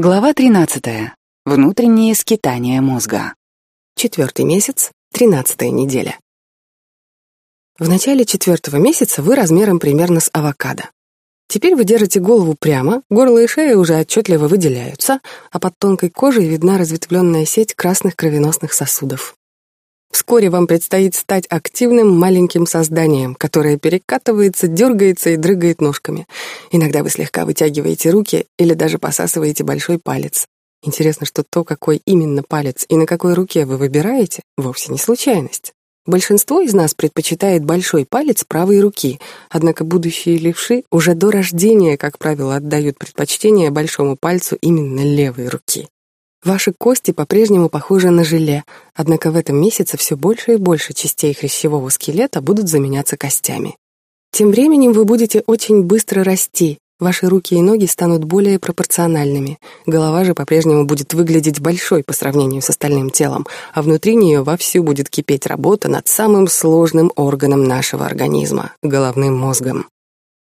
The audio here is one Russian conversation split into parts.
Глава 13. Внутренние скитания мозга. Четвертый месяц, тринадцатая неделя. В начале четвертого месяца вы размером примерно с авокадо. Теперь вы держите голову прямо, горло и шея уже отчетливо выделяются, а под тонкой кожей видна разветвленная сеть красных кровеносных сосудов. Вскоре вам предстоит стать активным маленьким созданием, которое перекатывается, дергается и дрыгает ножками. Иногда вы слегка вытягиваете руки или даже посасываете большой палец. Интересно, что то, какой именно палец и на какой руке вы выбираете, вовсе не случайность. Большинство из нас предпочитает большой палец правой руки, однако будущие левши уже до рождения, как правило, отдают предпочтение большому пальцу именно левой руки. Ваши кости по-прежнему похожи на желе, однако в этом месяце все больше и больше частей хрящевого скелета будут заменяться костями. Тем временем вы будете очень быстро расти, ваши руки и ноги станут более пропорциональными, голова же по-прежнему будет выглядеть большой по сравнению с остальным телом, а внутри нее вовсю будет кипеть работа над самым сложным органом нашего организма — головным мозгом.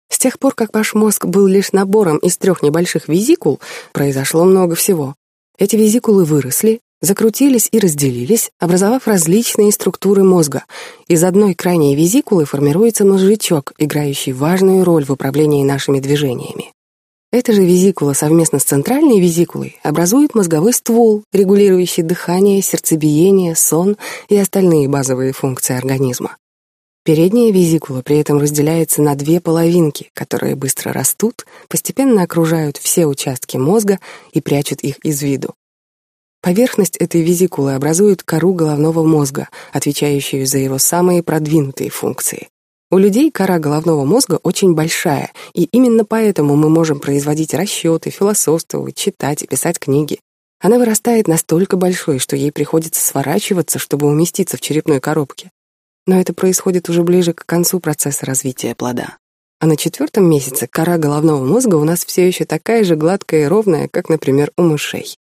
С тех пор, как ваш мозг был лишь набором из трех небольших визикул, произошло много всего. Эти визикулы выросли, закрутились и разделились, образовав различные структуры мозга. Из одной крайней визикулы формируется мозжечок, играющий важную роль в управлении нашими движениями. Эта же визикула совместно с центральной визикулой образует мозговой ствол, регулирующий дыхание, сердцебиение, сон и остальные базовые функции организма. Передняя визикула при этом разделяется на две половинки, которые быстро растут, постепенно окружают все участки мозга и прячут их из виду. Поверхность этой визикулы образует кору головного мозга, отвечающую за его самые продвинутые функции. У людей кора головного мозга очень большая, и именно поэтому мы можем производить расчеты, философствовать, читать и писать книги. Она вырастает настолько большой, что ей приходится сворачиваться, чтобы уместиться в черепной коробке. Но это происходит уже ближе к концу процесса развития плода. А на четвертом месяце кора головного мозга у нас все еще такая же гладкая и ровная, как, например, у мышей.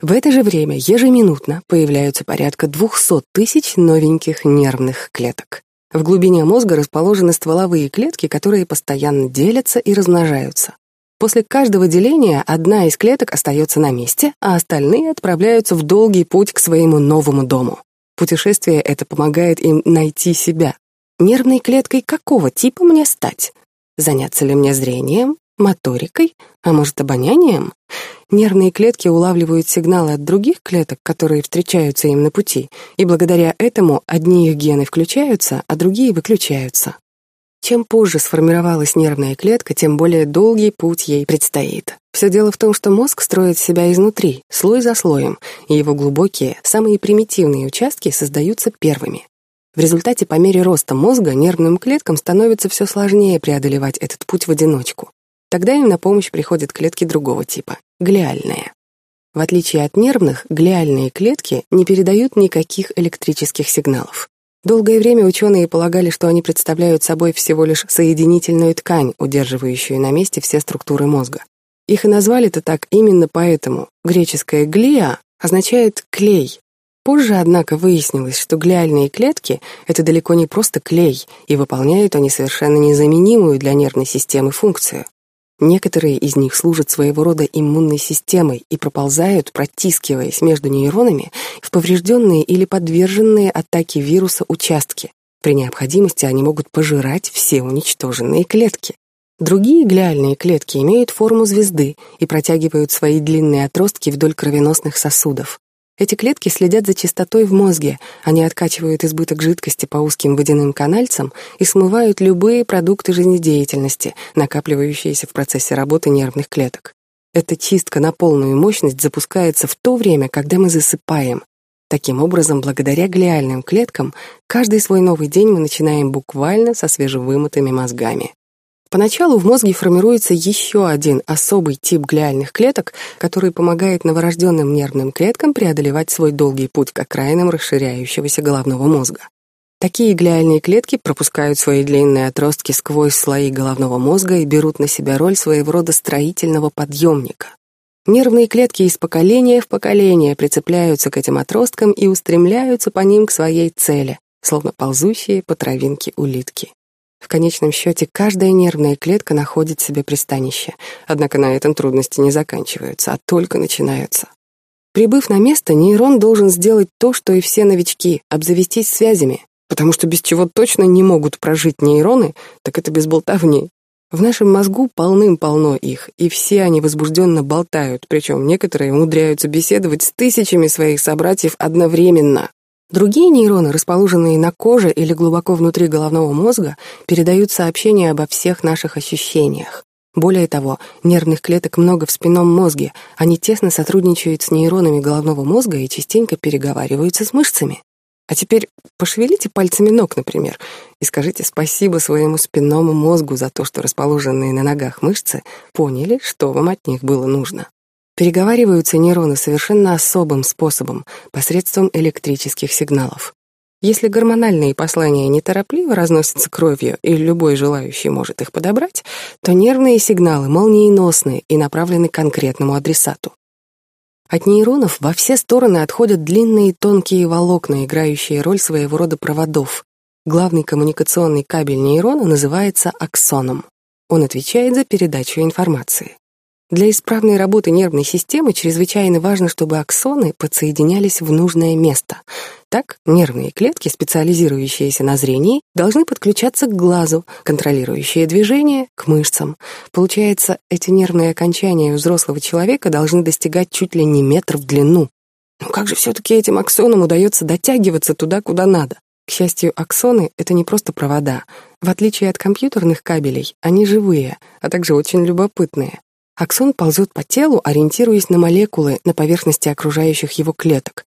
В это же время ежеминутно появляются порядка 200 тысяч новеньких нервных клеток. В глубине мозга расположены стволовые клетки, которые постоянно делятся и размножаются. После каждого деления одна из клеток остается на месте, а остальные отправляются в долгий путь к своему новому дому. Путешествие это помогает им найти себя. Нервной клеткой какого типа мне стать? Заняться ли мне зрением, моторикой, а может, обонянием? Нервные клетки улавливают сигналы от других клеток, которые встречаются им на пути, и благодаря этому одни их гены включаются, а другие выключаются. Чем позже сформировалась нервная клетка, тем более долгий путь ей предстоит. Все дело в том, что мозг строит себя изнутри, слой за слоем, и его глубокие, самые примитивные участки создаются первыми. В результате, по мере роста мозга, нервным клеткам становится все сложнее преодолевать этот путь в одиночку. Тогда им на помощь приходят клетки другого типа — глиальные. В отличие от нервных, глиальные клетки не передают никаких электрических сигналов. Долгое время ученые полагали, что они представляют собой всего лишь соединительную ткань, удерживающую на месте все структуры мозга. Их и назвали-то так именно поэтому. Греческое «глия» означает «клей». Позже, однако, выяснилось, что глиальные клетки — это далеко не просто клей, и выполняют они совершенно незаменимую для нервной системы функцию. Некоторые из них служат своего рода иммунной системой и проползают, протискиваясь между нейронами в поврежденные или подверженные атаке вируса участки. При необходимости они могут пожирать все уничтоженные клетки. Другие глиальные клетки имеют форму звезды и протягивают свои длинные отростки вдоль кровеносных сосудов. Эти клетки следят за чистотой в мозге, они откачивают избыток жидкости по узким водяным канальцам и смывают любые продукты жизнедеятельности, накапливающиеся в процессе работы нервных клеток. Эта чистка на полную мощность запускается в то время, когда мы засыпаем. Таким образом, благодаря глиальным клеткам, каждый свой новый день мы начинаем буквально со свежевымытыми мозгами. Поначалу в мозге формируется еще один особый тип глиальных клеток, который помогает новорожденным нервным клеткам преодолевать свой долгий путь к окраинам расширяющегося головного мозга. Такие глиальные клетки пропускают свои длинные отростки сквозь слои головного мозга и берут на себя роль своего рода строительного подъемника. Нервные клетки из поколения в поколение прицепляются к этим отросткам и устремляются по ним к своей цели, словно ползущие по травинке улитки. В конечном счете, каждая нервная клетка находит себе пристанище. Однако на этом трудности не заканчиваются, а только начинаются. Прибыв на место, нейрон должен сделать то, что и все новички — обзавестись связями, потому что без чего точно не могут прожить нейроны, так это без болтовни. В нашем мозгу полным-полно их, и все они возбужденно болтают, причем некоторые умудряются беседовать с тысячами своих собратьев одновременно. Другие нейроны, расположенные на коже или глубоко внутри головного мозга, передают сообщения обо всех наших ощущениях. Более того, нервных клеток много в спинном мозге, они тесно сотрудничают с нейронами головного мозга и частенько переговариваются с мышцами. А теперь пошевелите пальцами ног, например, и скажите спасибо своему спинному мозгу за то, что расположенные на ногах мышцы поняли, что вам от них было нужно. Переговариваются нейроны совершенно особым способом, посредством электрических сигналов. Если гормональные послания неторопливо разносятся кровью, и любой желающий может их подобрать, то нервные сигналы молниеносные и направлены к конкретному адресату. От нейронов во все стороны отходят длинные тонкие волокна, играющие роль своего рода проводов. Главный коммуникационный кабель нейрона называется аксоном. Он отвечает за передачу информации. Для исправной работы нервной системы чрезвычайно важно, чтобы аксоны подсоединялись в нужное место. Так, нервные клетки, специализирующиеся на зрении, должны подключаться к глазу, контролирующие движение — к мышцам. Получается, эти нервные окончания у взрослого человека должны достигать чуть ли не метр в длину. Но как же все-таки этим аксонам удается дотягиваться туда, куда надо? К счастью, аксоны — это не просто провода. В отличие от компьютерных кабелей, они живые, а также очень любопытные. Аксон ползет по телу, ориентируясь на молекулы на поверхности окружающих его клеток.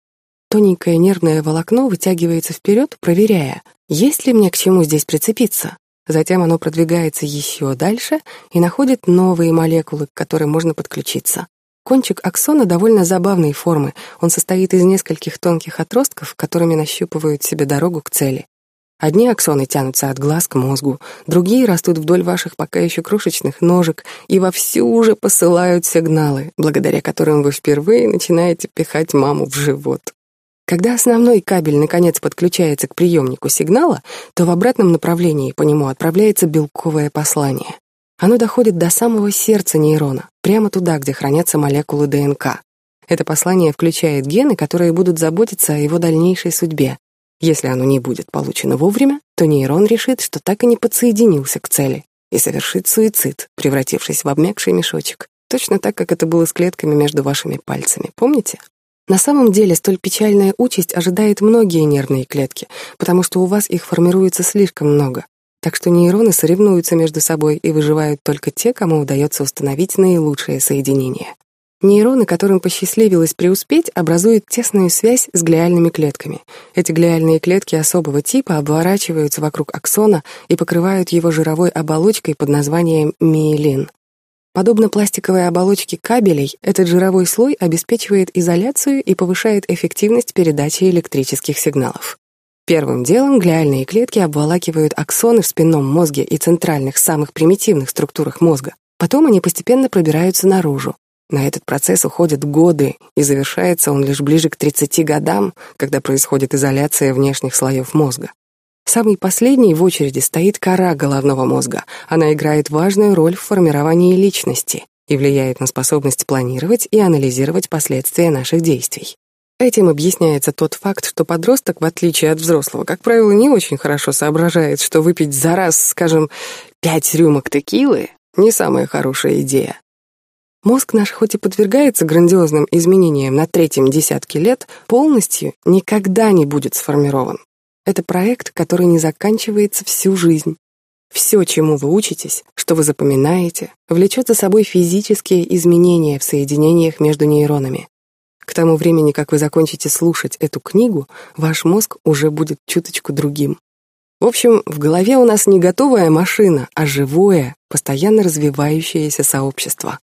Тоненькое нервное волокно вытягивается вперед, проверяя, есть ли мне к чему здесь прицепиться. Затем оно продвигается еще дальше и находит новые молекулы, к которым можно подключиться. Кончик аксона довольно забавной формы. Он состоит из нескольких тонких отростков, которыми нащупывают себе дорогу к цели. Одни аксоны тянутся от глаз к мозгу, другие растут вдоль ваших пока еще крошечных ножек и вовсю уже посылают сигналы, благодаря которым вы впервые начинаете пихать маму в живот. Когда основной кабель наконец подключается к приемнику сигнала, то в обратном направлении по нему отправляется белковое послание. Оно доходит до самого сердца нейрона, прямо туда, где хранятся молекулы ДНК. Это послание включает гены, которые будут заботиться о его дальнейшей судьбе, если оно не будет получено вовремя, то нейрон решит, что так и не подсоединился к цели и совершит суицид, превратившись в обмякший мешочек. Точно так, как это было с клетками между вашими пальцами, помните? На самом деле, столь печальная участь ожидает многие нервные клетки, потому что у вас их формируется слишком много. Так что нейроны соревнуются между собой и выживают только те, кому удается установить наилучшее соединение. Нейроны, которым посчастливилось преуспеть, образуют тесную связь с глиальными клетками. Эти глиальные клетки особого типа обворачиваются вокруг аксона и покрывают его жировой оболочкой под названием миелин. Подобно пластиковой оболочке кабелей, этот жировой слой обеспечивает изоляцию и повышает эффективность передачи электрических сигналов. Первым делом глиальные клетки обволакивают аксоны в спинном мозге и центральных, самых примитивных структурах мозга. Потом они постепенно пробираются наружу, на этот процесс уходят годы, и завершается он лишь ближе к 30 годам, когда происходит изоляция внешних слоев мозга. Самый последний в очереди стоит кора головного мозга. Она играет важную роль в формировании личности и влияет на способность планировать и анализировать последствия наших действий. Этим объясняется тот факт, что подросток, в отличие от взрослого, как правило, не очень хорошо соображает, что выпить за раз, скажем, пять рюмок текилы — не самая хорошая идея. Мозг наш хоть и подвергается грандиозным изменениям на третьем десятке лет, полностью никогда не будет сформирован. Это проект, который не заканчивается всю жизнь. Все, чему вы учитесь, что вы запоминаете, влечет за собой физические изменения в соединениях между нейронами. К тому времени, как вы закончите слушать эту книгу, ваш мозг уже будет чуточку другим. В общем, в голове у нас не готовая машина, а живое, постоянно развивающееся сообщество.